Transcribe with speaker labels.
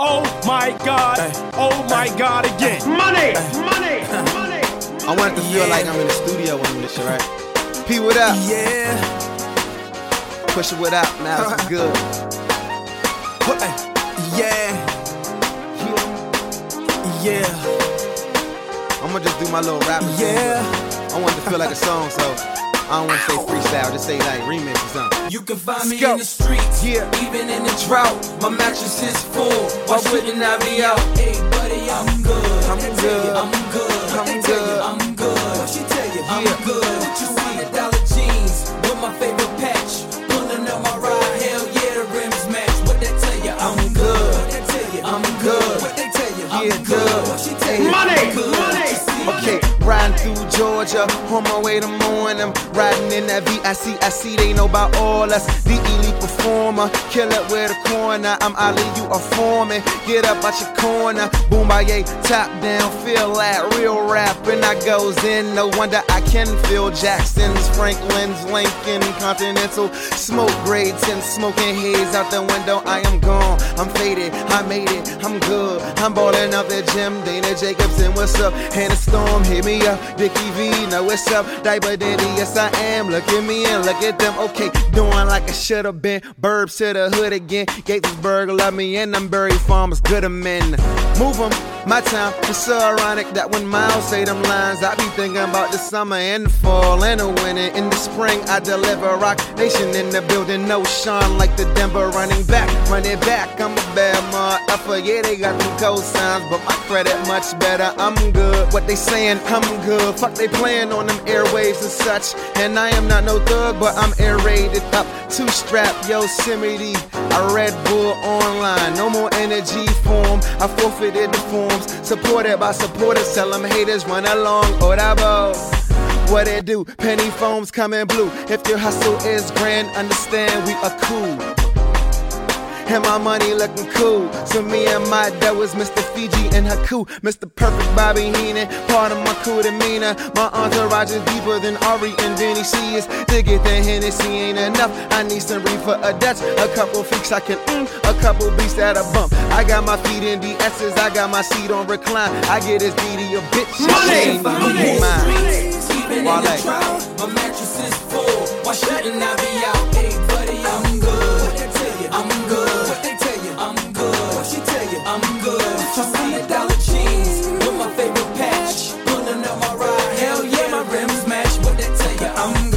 Speaker 1: Oh my God. Oh my God again.
Speaker 2: Money, money, money.
Speaker 3: I want it to feel
Speaker 1: Yeah.
Speaker 3: like I'm in the studio when I'm this shit, right? P, what up?
Speaker 1: Yeah.
Speaker 3: Push it, what up? Now it's good.
Speaker 1: Yeah. Yeah.
Speaker 3: I'm gonna just do my little rap.
Speaker 1: Yeah.
Speaker 3: I want it to feel like a song, so I don't want to say freestyle, just say like remix or something.
Speaker 4: You can find me in the streets,
Speaker 3: Yeah.
Speaker 4: even in the drought. My mattress is full. Why wouldn't I be out? Hey, buddy, I'm good.
Speaker 3: I'm good.
Speaker 4: I'm good.
Speaker 3: I'm good.
Speaker 4: I'm good. What she tell you? I'm good. What you see? Dollar jeans with my favorite patch. Pulling up my ride. Hell yeah, the rims match. What they tell you? I'm good. What they tell you? I'm good. What they tell you? I'm
Speaker 3: good. Through Georgia, on my way to morning. Riding in that VIC, I see they know about all us. The elite performer, kill it with a corner. I'm Ali, you a foreman. Get up out your corner, boom by top down, feel that real rap. And I goes in, no wonder I can feel Jackson's, Franklin's, Lincoln, Continental, smoke grades and smoking haze out the window. I am gone, I'm faded, I made it, I'm good. I'm balling out the gym, Dana Jacobson, what's up? Hannah Storm, hit me up. Dickie V, know what's up? Diaper Daddy, yes I am. Look at me and look at them. Okay, doing like I should have been. Burbs to the hood again. Gatesburg, love me, and I'm Berry Farmers, good men. Move 'em, my time. It's so ironic that when Miles say them lines, I be thinking about the summer and the fall and the winter. In the spring, I deliver Roc Nation in the building. Knowshon like the Denver running back. Run it back, I'm a bad motherfucker. Yeah, they got them cosigns, but my credit much better. I'm good. What they saying, I'm good. Fuck, they playing on them airwaves and such. And I am not no thug, but I'm air rated up. Two strap, Yosemite. I Red Bull online. No more energy form. I forfeited the forms. Supported by supporters. Tell them haters run along. Oh, Orabo. What it do? Penny foams coming blue. If your hustle is grand, understand we are cool. And my money looking cool. So me and my dough is Mr. Fuji and Haku. Mr. Perfect Bobby Heenan. Part of my cool demeanor. My entourage is deeper than Ari and Denny. She is to get the Hennessy ain't enough. I need some reefer, a Dutch, a couple freaks I can mm, a couple beats that I bump. I got my feet in the S's, I got my seat on recline. I get this DD a bitch.
Speaker 2: Money,
Speaker 3: ain't
Speaker 2: money,
Speaker 3: even
Speaker 4: in the drought, my mattress is full. Why shouldn't I be out? I'm good. Tossing the dollar jeans with my favorite patch. Pulling up my ride. Hell yeah, my rims match. What they tell you, I'm